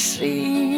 morning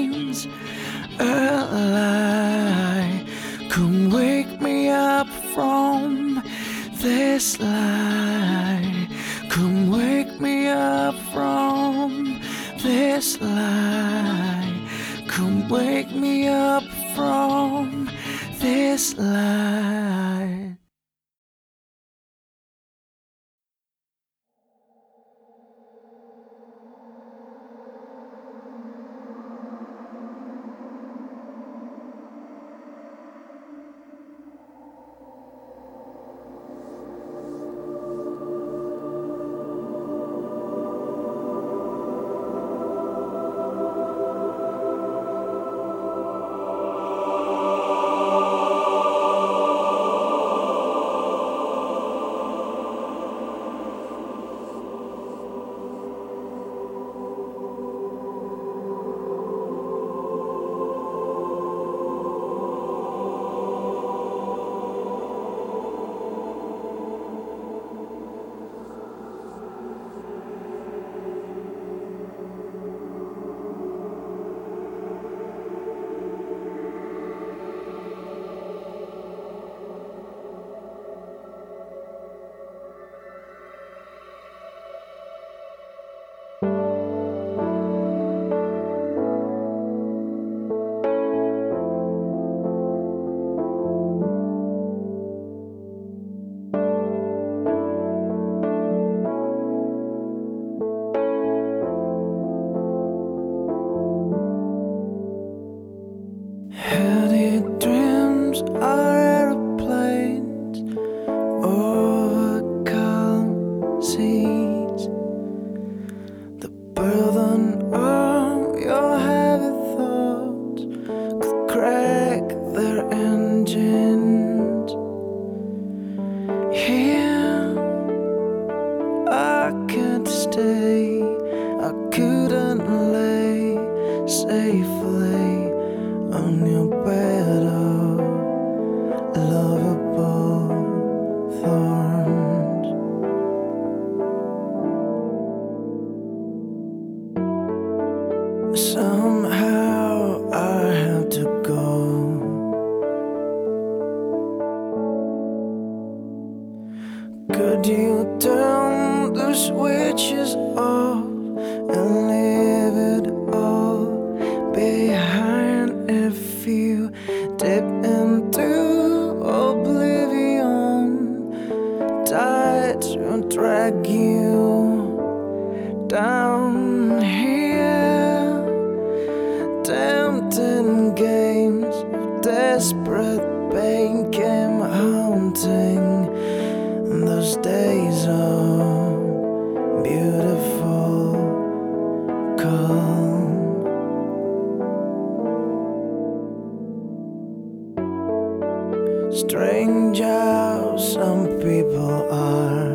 Strange how some people are.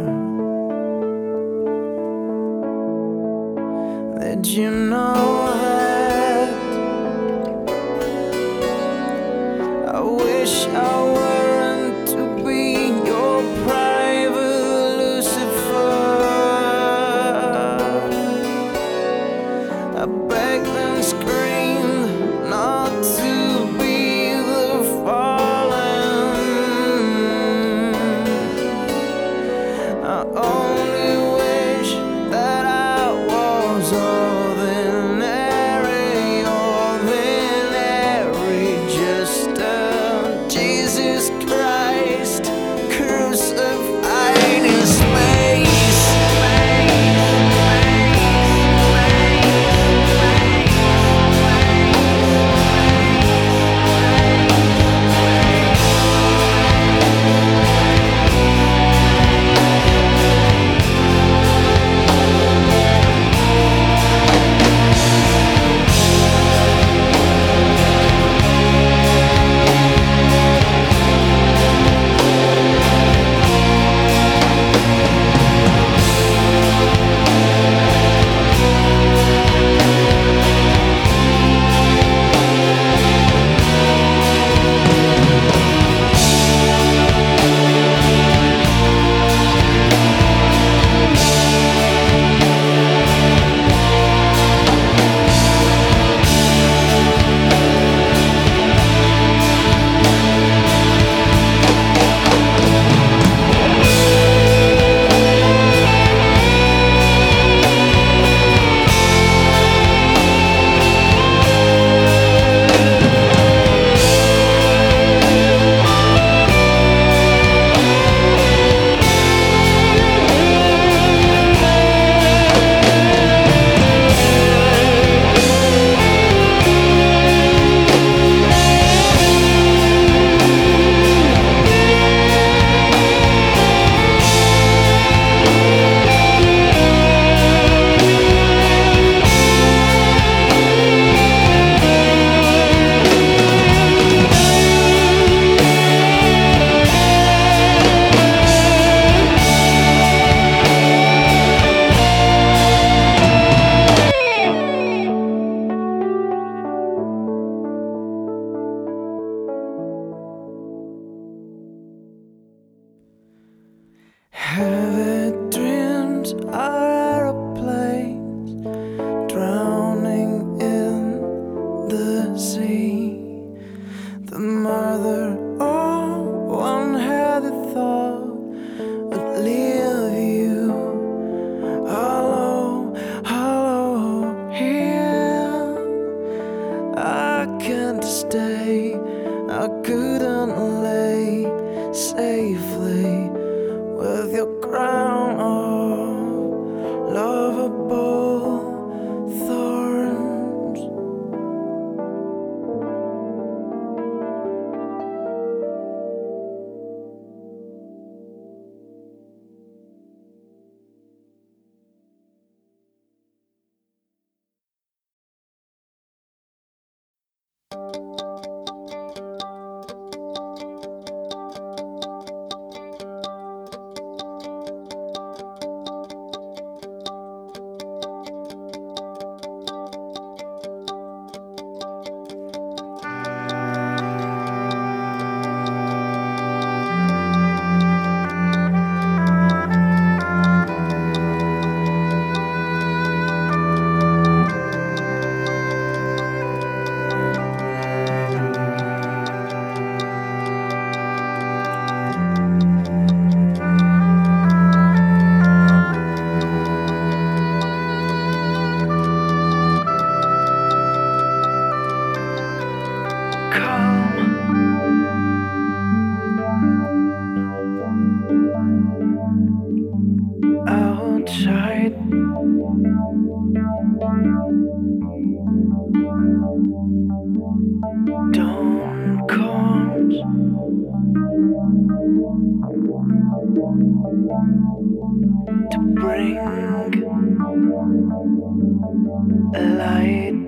Did you know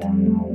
light. Small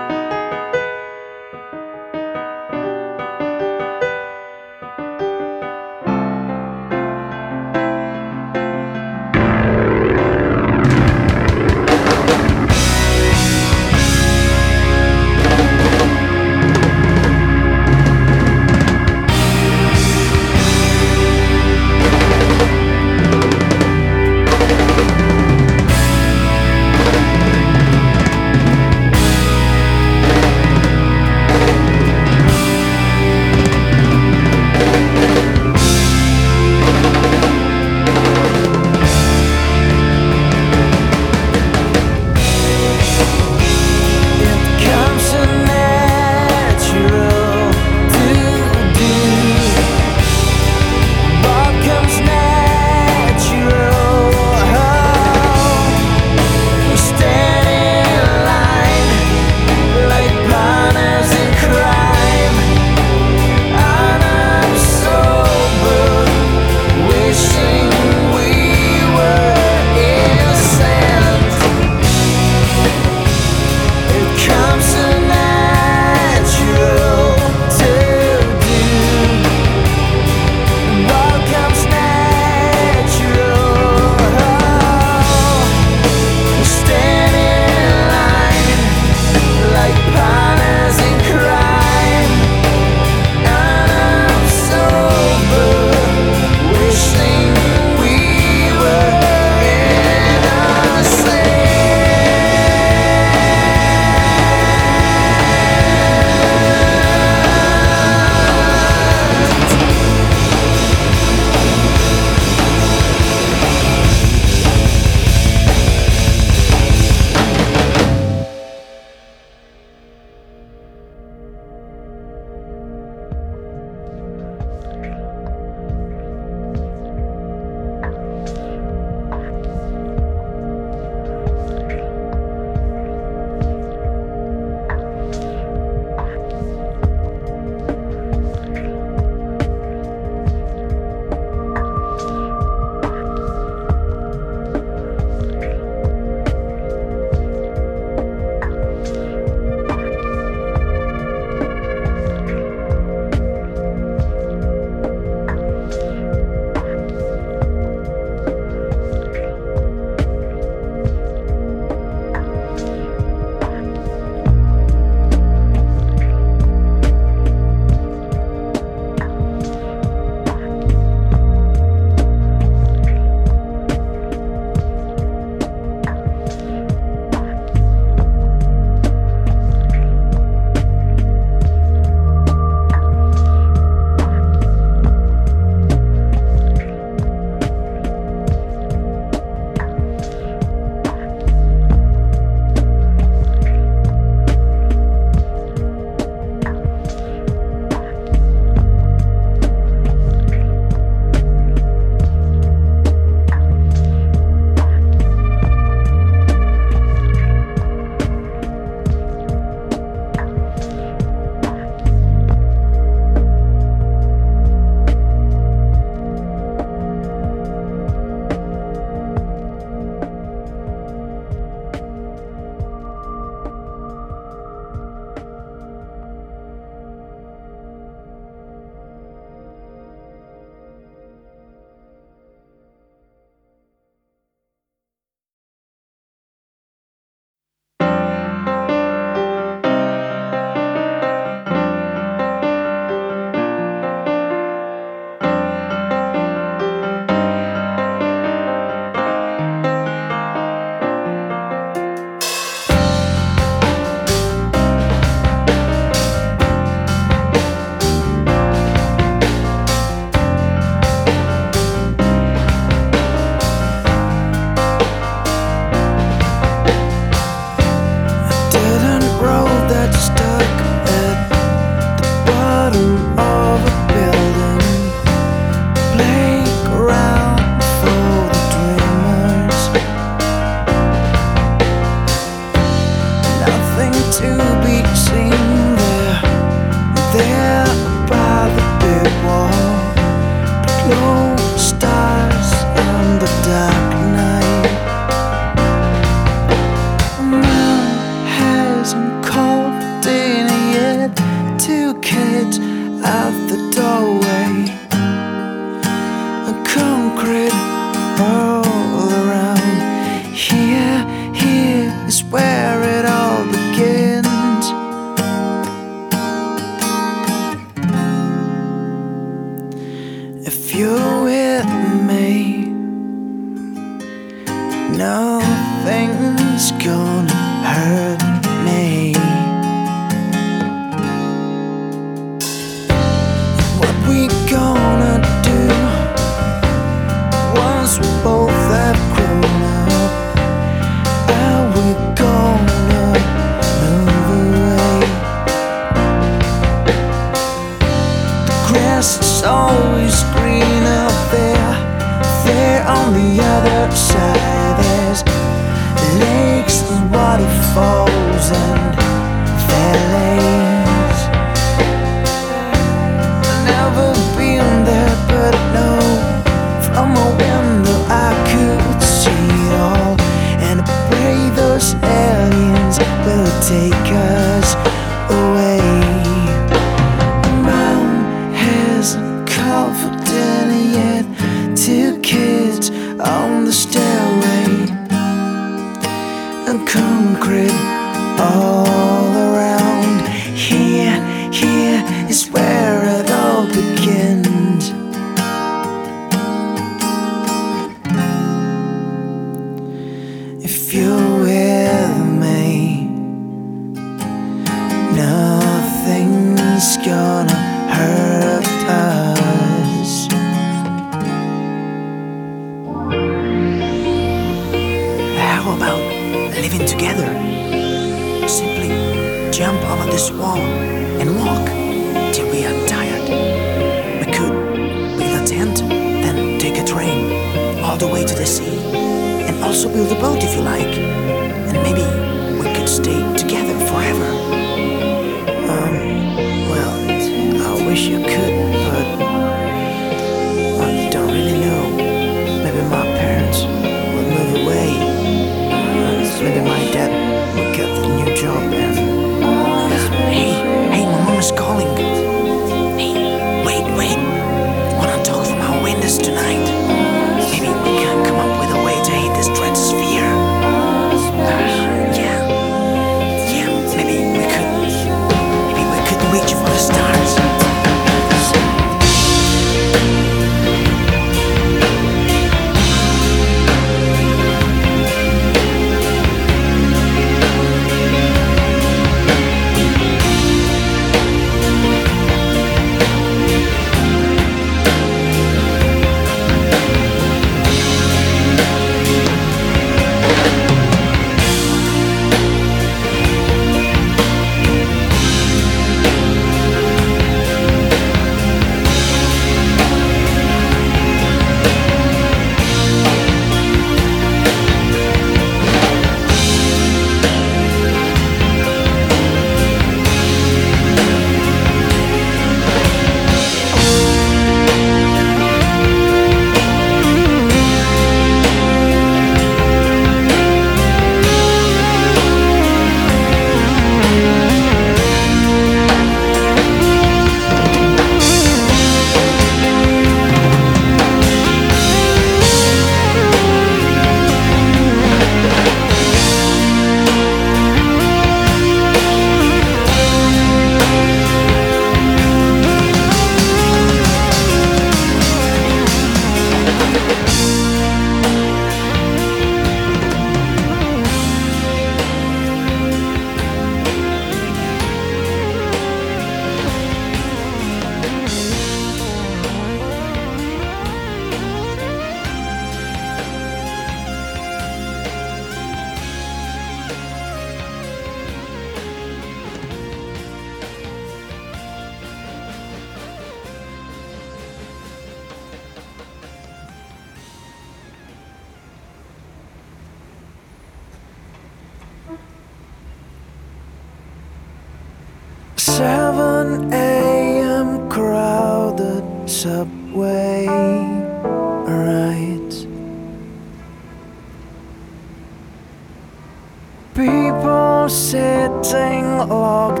sitting locked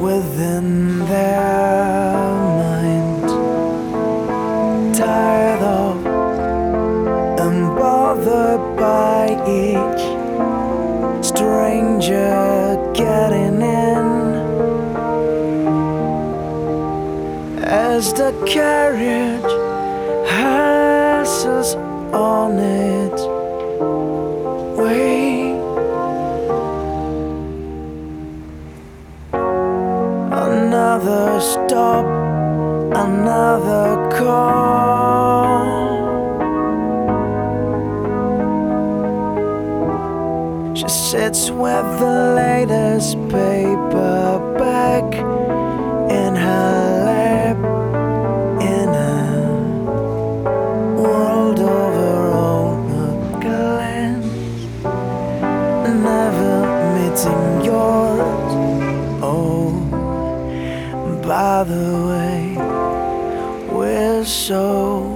within their mind, tired of and bothered by each stranger getting in. As the carriage passes on its Another stop, another call. She sits with the latest paperback by the way, we're so